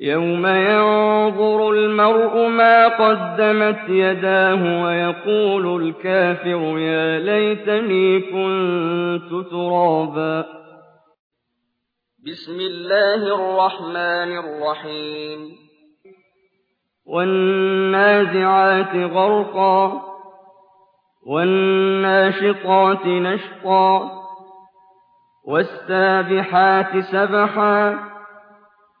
يَوْمَ يَنظُرُ الْمَرْءُ مَا قَدَّمَتْ يَدَاهُ وَيَقُولُ الْكَافِرُ يَا لَيْتَنِي كُنتُ تُرَابًا بِسْمِ اللَّهِ الرَّحْمَٰنِ الرَّحِيمِ وَالنَّازِعَاتِ غَرْقًا وَالنَّاشِطَاتِ نَشْطًا وَالسَّابِحَاتِ سَبْحًا